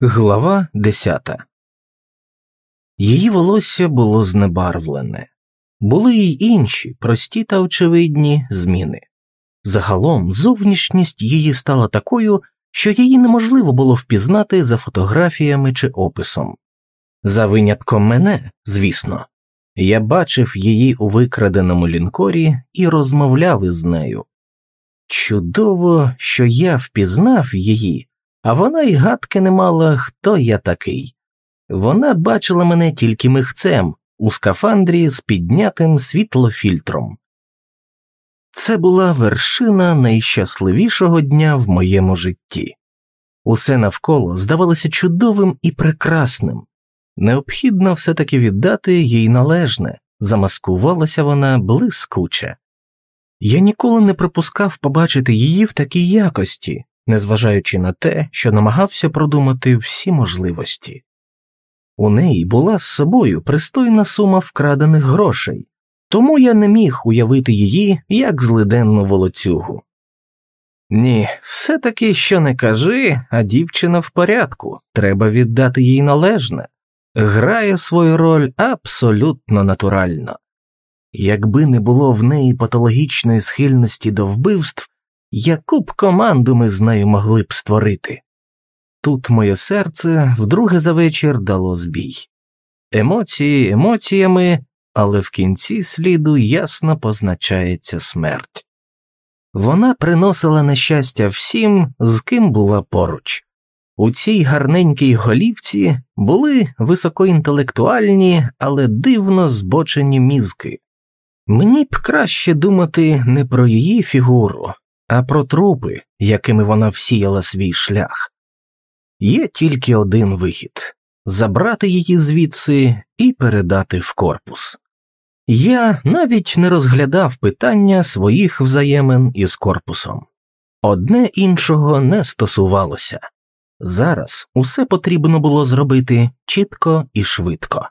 Глава десята Її волосся було знебарвлене, були й інші прості та очевидні зміни. Загалом зовнішність її стала такою, що її неможливо було впізнати за фотографіями чи описом. За винятком мене, звісно, я бачив її у викраденому лінкорі і розмовляв із нею. Чудово, що я впізнав її, а вона й гадки не мала, хто я такий. Вона бачила мене тільки михцем у скафандрі з піднятим світлофільтром. Це була вершина найщасливішого дня в моєму житті. Усе навколо здавалося чудовим і прекрасним. Необхідно все таки віддати їй належне, замаскувалася вона блискуче. Я ніколи не припускав побачити її в такій якості, незважаючи на те, що намагався продумати всі можливості. У неї була з собою пристойна сума вкрадених грошей, тому я не міг уявити її як злиденну волоцюгу. Ні, все таки що не кажи, а дівчина в порядку, треба віддати їй належне, грає свою роль абсолютно натурально. Якби не було в неї патологічної схильності до вбивств, яку б команду ми з нею могли б створити. Тут моє серце вдруге за вечір дало збій. Емоції емоціями, але в кінці сліду ясно позначається смерть. Вона приносила нещастя всім, з ким була поруч. У цій гарненькій голівці були високоінтелектуальні, але дивно збочені мізки. Мені б краще думати не про її фігуру, а про трупи, якими вона всіяла свій шлях. Є тільки один вихід забрати її звідси і передати в корпус. Я навіть не розглядав питання своїх взаємин із корпусом, одне іншого не стосувалося. Зараз усе потрібно було зробити чітко і швидко.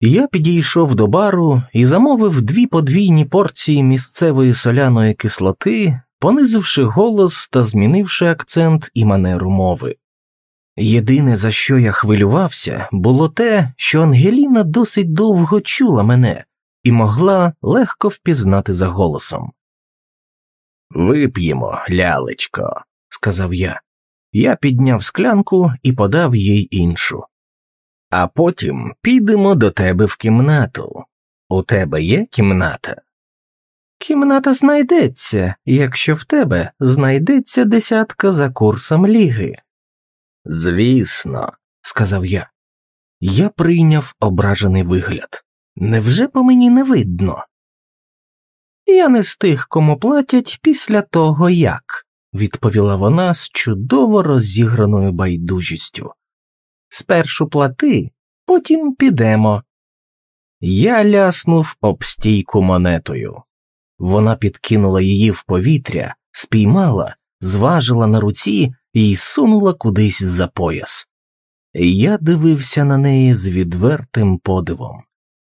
Я підійшов до бару і замовив дві подвійні порції місцевої соляної кислоти, понизивши голос та змінивши акцент і манеру мови. Єдине, за що я хвилювався, було те, що Ангеліна досить довго чула мене і могла легко впізнати за голосом. Вип'ємо, лялечко, сказав я. Я підняв склянку і подав їй іншу. А потім підемо до тебе в кімнату. У тебе є кімната? Кімната знайдеться, якщо в тебе знайдеться десятка за курсом ліги. Звісно, сказав я. Я прийняв ображений вигляд. Невже по мені не видно? Я не з тих, кому платять після того як, відповіла вона з чудово розіграною байдужістю. Спершу плати, потім підемо. Я ляснув об стійку монетою. Вона підкинула її в повітря, спіймала, зважила на руці і сунула кудись за пояс. Я дивився на неї з відвертим подивом.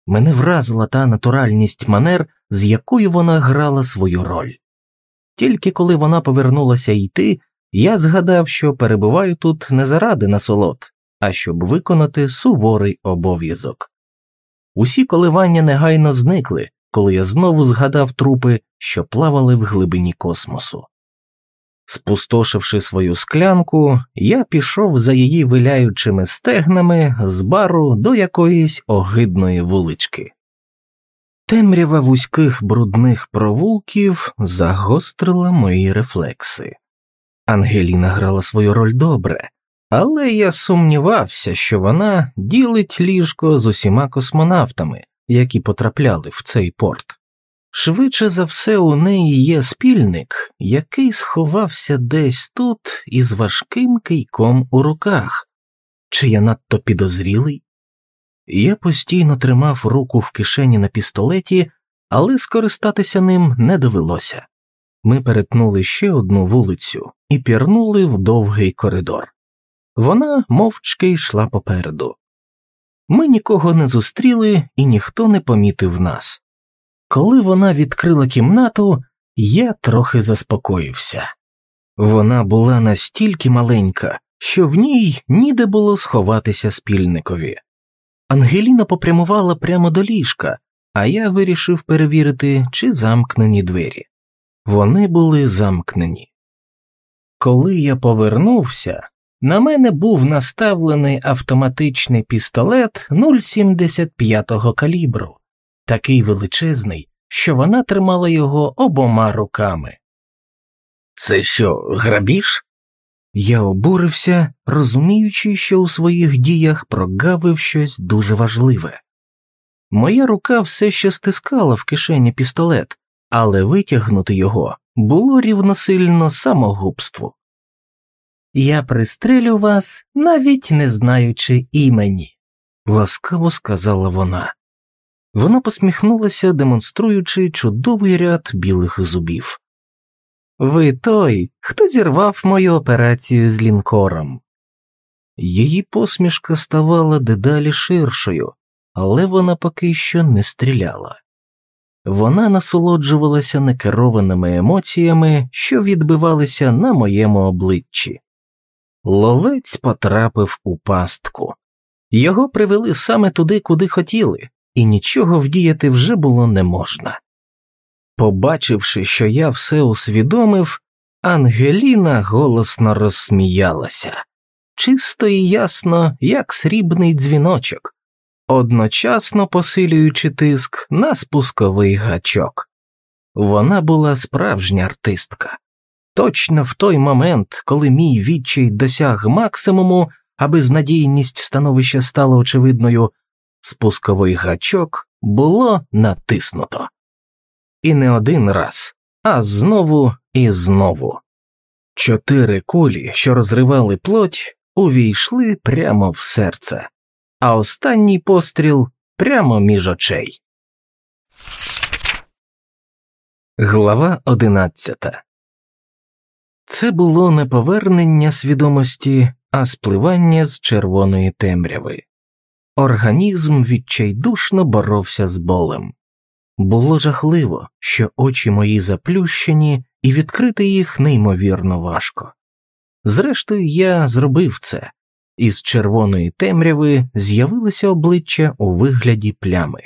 Мене вразила та натуральність манер, з якою вона грала свою роль. Тільки коли вона повернулася йти, я згадав, що перебуваю тут не заради насолод, а щоб виконати суворий обов'язок. Усі коливання негайно зникли, коли я знову згадав трупи, що плавали в глибині космосу. Спустошивши свою склянку, я пішов за її виляючими стегнами з бару до якоїсь огидної вулички. Темрява вузьких брудних провулків загострила мої рефлекси. Ангеліна грала свою роль добре, але я сумнівався, що вона ділить ліжко з усіма космонавтами, які потрапляли в цей порт. Швидше за все, у неї є спільник, який сховався десь тут із важким кийком у руках, чи я надто підозрілий? Я постійно тримав руку в кишені на пістолеті, але скористатися ним не довелося. Ми перетнули ще одну вулицю і пірнули в довгий коридор. Вона мовчки йшла попереду. Ми нікого не зустріли і ніхто не помітив нас. Коли вона відкрила кімнату, я трохи заспокоївся. Вона була настільки маленька, що в ній ніде було сховатися спільникові. Ангеліна попрямувала прямо до ліжка, а я вирішив перевірити, чи замкнені двері. Вони були замкнені. Коли я повернувся, на мене був наставлений автоматичний пістолет 0,75 калібру, такий величезний, що вона тримала його обома руками. Це що, грабіж? Я обурився, розуміючи, що у своїх діях прогавив щось дуже важливе. Моя рука все ще стискала в кишені пістолет, але витягнути його було рівносильно самогубству. Я пристрелю вас, навіть не знаючи імені, ласкаво сказала вона. Вона посміхнулася, демонструючи чудовий ряд білих зубів. Ви той, хто зірвав мою операцію з лінкором. Її посмішка ставала дедалі ширшою, але вона поки що не стріляла. Вона насолоджувалася некерованими емоціями, що відбивалися на моєму обличчі. Ловець потрапив у пастку. Його привели саме туди, куди хотіли, і нічого вдіяти вже було не можна. Побачивши, що я все усвідомив, Ангеліна голосно розсміялася, чисто і ясно, як срібний дзвіночок, одночасно посилюючи тиск на спусковий гачок. Вона була справжня артистка. Точно в той момент, коли мій відчай досяг максимуму, аби знадійність становища стала очевидною, спусковий гачок було натиснуто. І не один раз, а знову і знову. Чотири кулі, що розривали плоть, увійшли прямо в серце, а останній постріл прямо між очей. Глава одинадцята Це було не повернення свідомості, а спливання з червоної темряви. Організм відчайдушно боровся з болем. Було жахливо, що очі мої заплющені, і відкрити їх неймовірно важко. Зрештою, я зробив це, і з червоної темряви з'явилося обличчя у вигляді плями.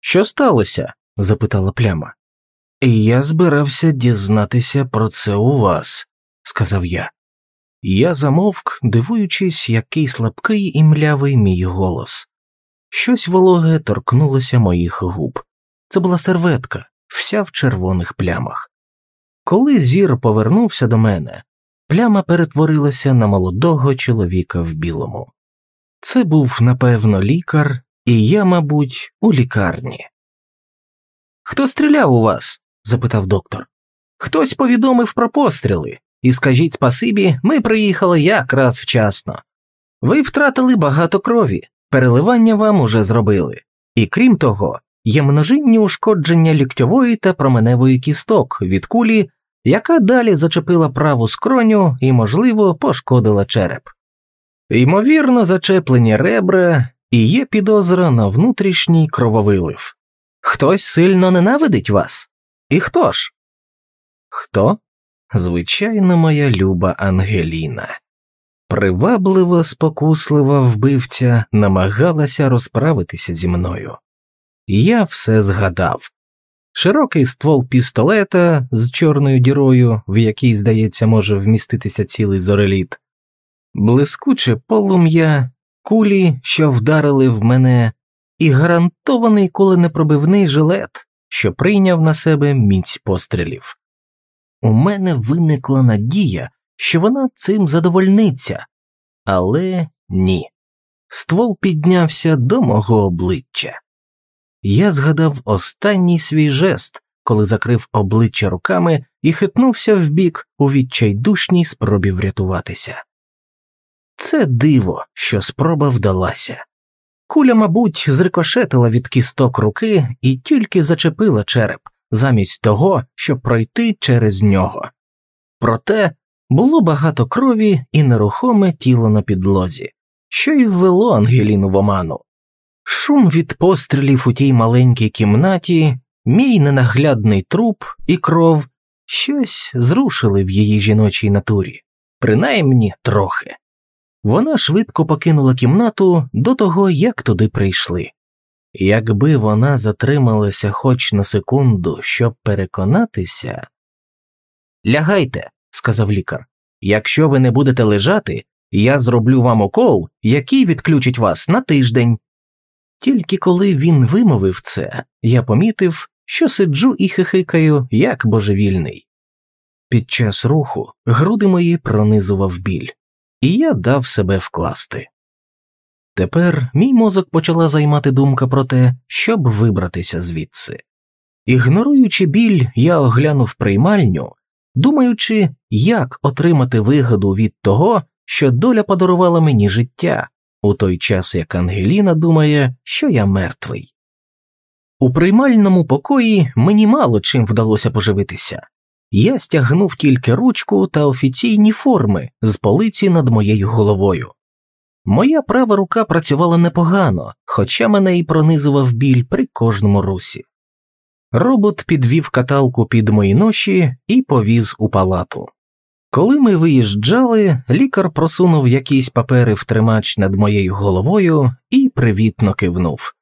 Що сталося? запитала пляма. Я збирався дізнатися про це у вас, сказав я. Я замовк, дивуючись, який слабкий і млявий мій голос. Щось вологе торкнулося моїх губ. Це була серветка, вся в червоних плямах. Коли зір повернувся до мене, пляма перетворилася на молодого чоловіка в білому. Це був, напевно, лікар, і я, мабуть, у лікарні. Хто стріляв у вас? Запитав доктор. Хтось повідомив про постріли, і скажіть спасибі, ми приїхали якраз вчасно. Ви втратили багато крові, переливання вам уже зробили, і крім того, є множинні ушкодження ліктьової та променевої кісток від кулі, яка далі зачепила праву скроню і, можливо, пошкодила череп. Ймовірно, зачеплені ребра і є підозра на внутрішній крововилив. Хтось сильно ненавидить вас? І хто ж? Хто? Звичайно, моя люба Ангеліна. Приваблива, спокуслива вбивця намагалася розправитися зі мною. Я все згадав широкий ствол пістолета з чорною дірою, в якій, здається, може вміститися цілий зореліт, блискуче полум'я, кулі, що вдарили в мене, і гарантований коленепробивний жилет, що прийняв на себе міць пострілів. У мене виникла надія, що вона цим задовольниться, але ні. Ствол піднявся до мого обличчя. Я згадав останній свій жест, коли закрив обличчя руками і хитнувся вбік у відчайдушній спробі врятуватися. Це диво, що спроба вдалася. Куля, мабуть, зрикошетила від кісток руки і тільки зачепила череп, замість того, щоб пройти через нього. Проте було багато крові і нерухоме тіло на підлозі, що й ввело Ангеліну в оману. Шум від пострілів у тій маленькій кімнаті, мій ненаглядний труп і кров щось зрушили в її жіночій натурі, принаймні трохи. Вона швидко покинула кімнату до того, як туди прийшли. Якби вона затрималася хоч на секунду, щоб переконатися. Лягайте, сказав лікар. Якщо ви не будете лежати, я зроблю вам укол, який відключить вас на тиждень. Тільки коли він вимовив це, я помітив, що сиджу і хихикаю, як божевільний. Під час руху груди мої пронизував біль, і я дав себе вкласти. Тепер мій мозок почала займати думка про те, щоб вибратися звідси. Ігноруючи біль, я оглянув приймальню, думаючи, як отримати вигоду від того, що доля подарувала мені життя, у той час як Ангеліна думає, що я мертвий. У приймальному покої мені мало чим вдалося поживитися. Я стягнув тільки ручку та офіційні форми з полиці над моєю головою. Моя права рука працювала непогано, хоча мене й пронизував біль при кожному русі. Робот підвів каталку під мої ноші і повіз у палату. Коли ми виїжджали, лікар просунув якісь папери в тримач над моєю головою і привітно кивнув.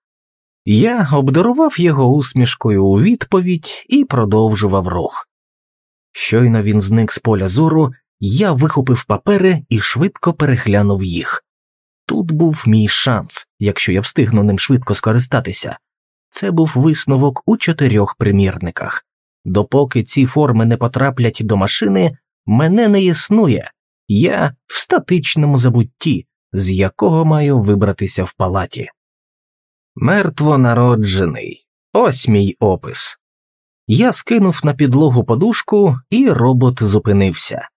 Я обдарував його усмішкою у відповідь і продовжував рух. Щойно він зник з поля зору, я вихопив папери і швидко переглянув їх. Тут був мій шанс, якщо я встигну ним швидко скористатися. Це був висновок у чотирьох примірниках. Допоки ці форми не потраплять до машини, мене не існує, я в статичному забутті, з якого маю вибратися в палаті. Мертвонароджений. Ось мій опис. Я скинув на підлогу подушку, і робот зупинився.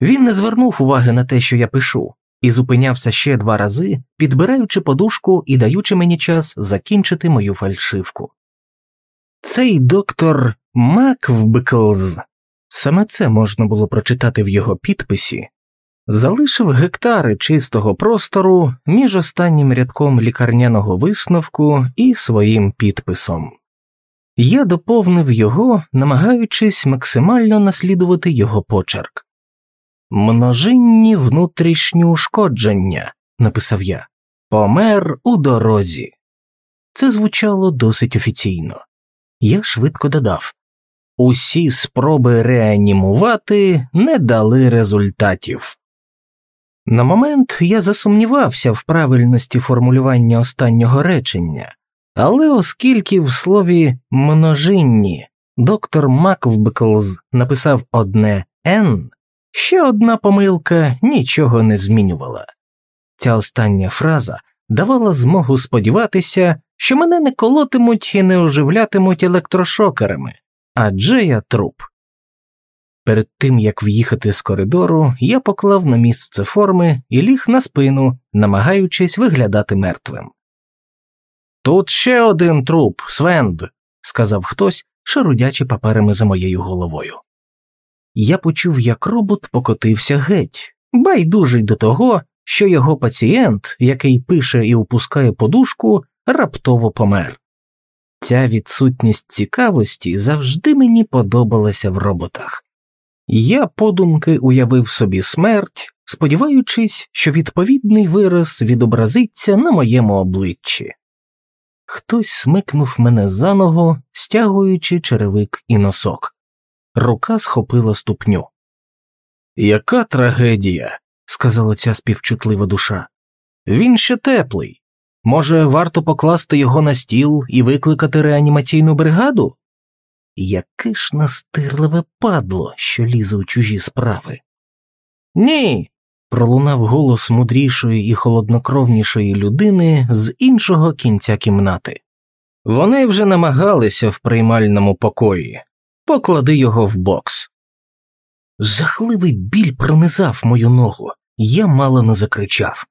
Він не звернув уваги на те, що я пишу, і зупинявся ще два рази, підбираючи подушку і даючи мені час закінчити мою фальшивку. Цей доктор Маквбклз, саме це можна було прочитати в його підписі, залишив гектари чистого простору між останнім рядком лікарняного висновку і своїм підписом. Я доповнив його, намагаючись максимально наслідувати його почерк. Множинні внутрішні ушкодження, написав я, помер у дорозі. Це звучало досить офіційно. Я швидко додав усі спроби реанімувати не дали результатів. На момент я засумнівався в правильності формулювання останнього речення, але оскільки в слові множинні доктор Маквбклз написав одне Н, ще одна помилка нічого не змінювала. Ця остання фраза давала змогу сподіватися, що мене не колотимуть і не оживлятимуть електрошокерами, адже я труп. Перед тим як в'їхати з коридору, я поклав на місце форми і ліг на спину, намагаючись виглядати мертвим. Тут ще один труп, Свенд, сказав хтось, шарудячи паперами за моєю головою. Я почув, як робот покотився геть, байдужий до того, що його пацієнт, який пише і опускає подушку, раптово помер. Ця відсутність цікавості завжди мені подобалася в роботах. Я подумки уявив собі смерть, сподіваючись, що відповідний вираз відобразиться на моєму обличчі. Хтось смикнув мене за ногу, стягуючи черевик і носок. Рука схопила ступню. Яка трагедія, сказала ця співчутлива душа. Він ще теплий. Може, варто покласти його на стіл і викликати реанімаційну бригаду? Яке ж настирливе падло, що лізе у чужі справи. Ні. Пролунав голос мудрішої і холоднокровнішої людини з іншого кінця кімнати. Вони вже намагалися в приймальному покої. Поклади його в бокс. Жахливий біль пронизав мою ногу, я мало не закричав.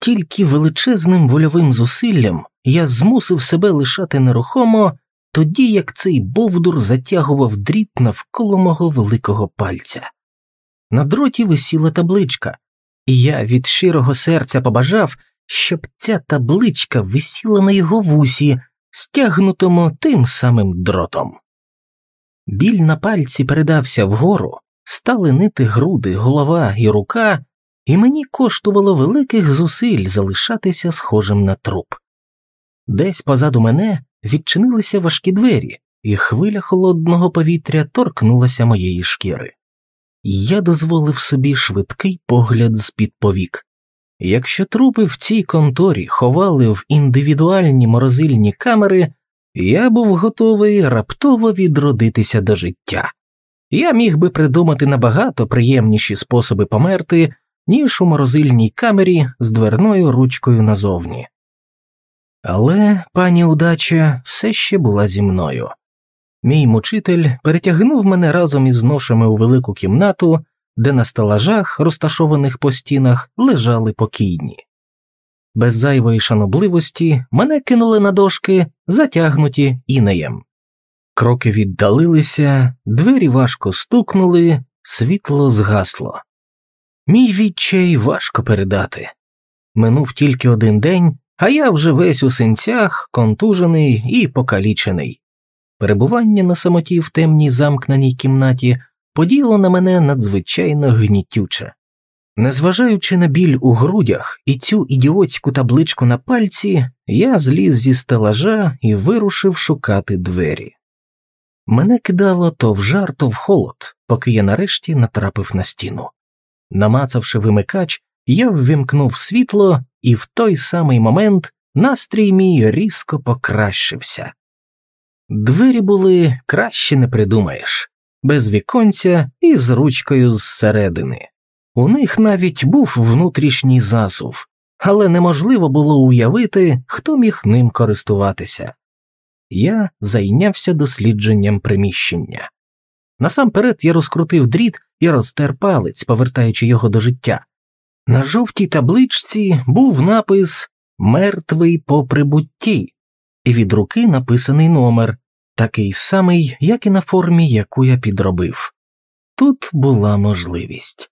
Тільки величезним вольовим зусиллям я змусив себе лишати нерухомо тоді як цей бовдур затягував дріт навколо мого великого пальця. На дроті висіла табличка, і я від щирого серця побажав, щоб ця табличка висіла на його вусі, стягнутому тим самим дротом. Біль на пальці передався вгору, стали нити груди, голова і рука, і мені коштувало великих зусиль залишатися схожим на труп. Десь позаду мене відчинилися важкі двері, і хвиля холодного повітря торкнулася моєї шкіри. Я дозволив собі швидкий погляд з під повік. Якщо трупи в цій конторі ховали в індивідуальні морозильні камери, я був готовий раптово відродитися до життя. Я міг би придумати набагато приємніші способи померти, ніж у морозильній камері з дверною ручкою назовні. Але пані удача все ще була зі мною. Мій мучитель перетягнув мене разом із ношами у велику кімнату, де на стелажах, розташованих по стінах, лежали покійні. Без зайвої шанобливості мене кинули на дошки, затягнуті інеєм. Кроки віддалилися, двері важко стукнули, світло згасло. Мій відчай важко передати. Минув тільки один день, а я вже весь у синцях, контужений і покалічений. Перебування на самоті в темній замкненій кімнаті поділо на мене надзвичайно гнітюче. Незважаючи на біль у грудях і цю ідіотську табличку на пальці, я зліз зі стелажа і вирушив шукати двері. Мене кидало то в жар, то в холод, поки я нарешті натрапив на стіну. Намацавши вимикач, я ввімкнув світло, і в той самий момент настрій мій різко покращився. Двері були краще не придумаєш, без віконця і з ручкою зсередини. У них навіть був внутрішній засув, але неможливо було уявити, хто міг ним користуватися. Я зайнявся дослідженням приміщення. Насамперед я розкрутив дріт і розтер палець, повертаючи його до життя. На жовтій табличці був напис Мертвий по прибутті, і від руки написаний номер, такий самий, як і на формі, яку я підробив. Тут була можливість.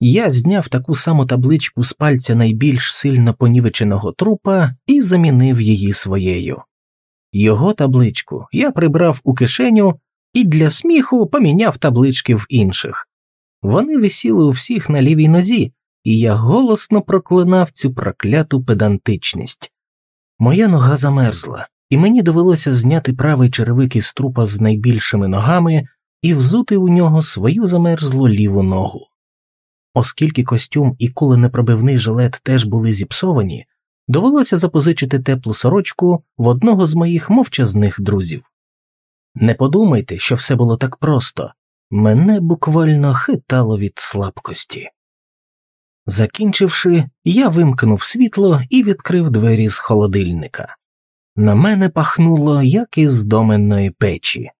Я зняв таку саму табличку з пальця найбільш сильно понівеченого трупа і замінив її своєю. Його табличку я прибрав у кишеню і для сміху поміняв таблички в інших. Вони висіли у всіх на лівій нозі, і я голосно проклинав цю прокляту педантичність. Моя нога замерзла, і мені довелося зняти правий черевик із трупа з найбільшими ногами і взути у нього свою замерзлу ліву ногу. Оскільки костюм і куленепробивний жилет теж були зіпсовані, довелося запозичити теплу сорочку в одного з моїх мовчазних друзів. Не подумайте, що все було так просто мене буквально хитало від слабкості. Закінчивши, я вимкнув світло і відкрив двері з холодильника. На мене пахнуло, як із доменної печі,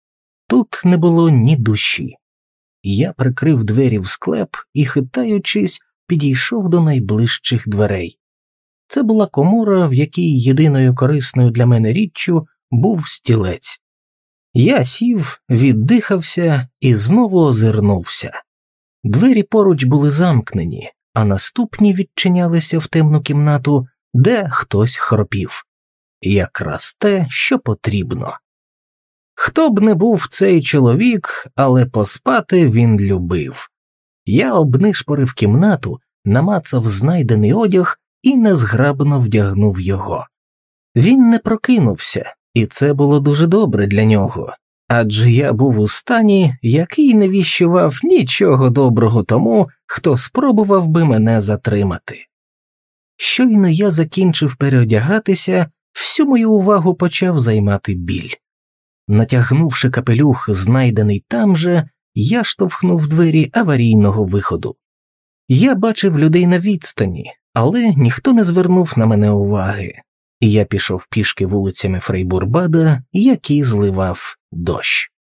тут не було ні душі. Я прикрив двері в склеп і, хитаючись, підійшов до найближчих дверей. Це була комора, в якій єдиною корисною для мене річчю був стілець. Я сів, віддихався і знову озирнувся. Двері поруч були замкнені, а наступні відчинялися в темну кімнату, де хтось хропів. Якраз те, що потрібно. Хто б не був цей чоловік, але поспати він любив. Я обнишпорив кімнату, намацав знайдений одяг і незграбно вдягнув його. Він не прокинувся, і це було дуже добре для нього, адже я був у стані, який не віщував нічого доброго тому, хто спробував би мене затримати. Щойно я закінчив переодягатися, всю мою увагу почав займати біль. Натягнувши капелюх, знайдений там же, я штовхнув двері аварійного виходу. Я бачив людей на відстані, але ніхто не звернув на мене уваги, і я пішов пішки вулицями Фрейбурбада, який зливав дощ.